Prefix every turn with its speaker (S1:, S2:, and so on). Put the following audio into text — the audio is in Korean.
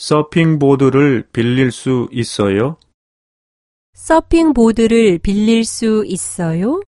S1: 서핑보드를 빌릴 수 있어요?
S2: 서핑보드를 빌릴 수 있어요?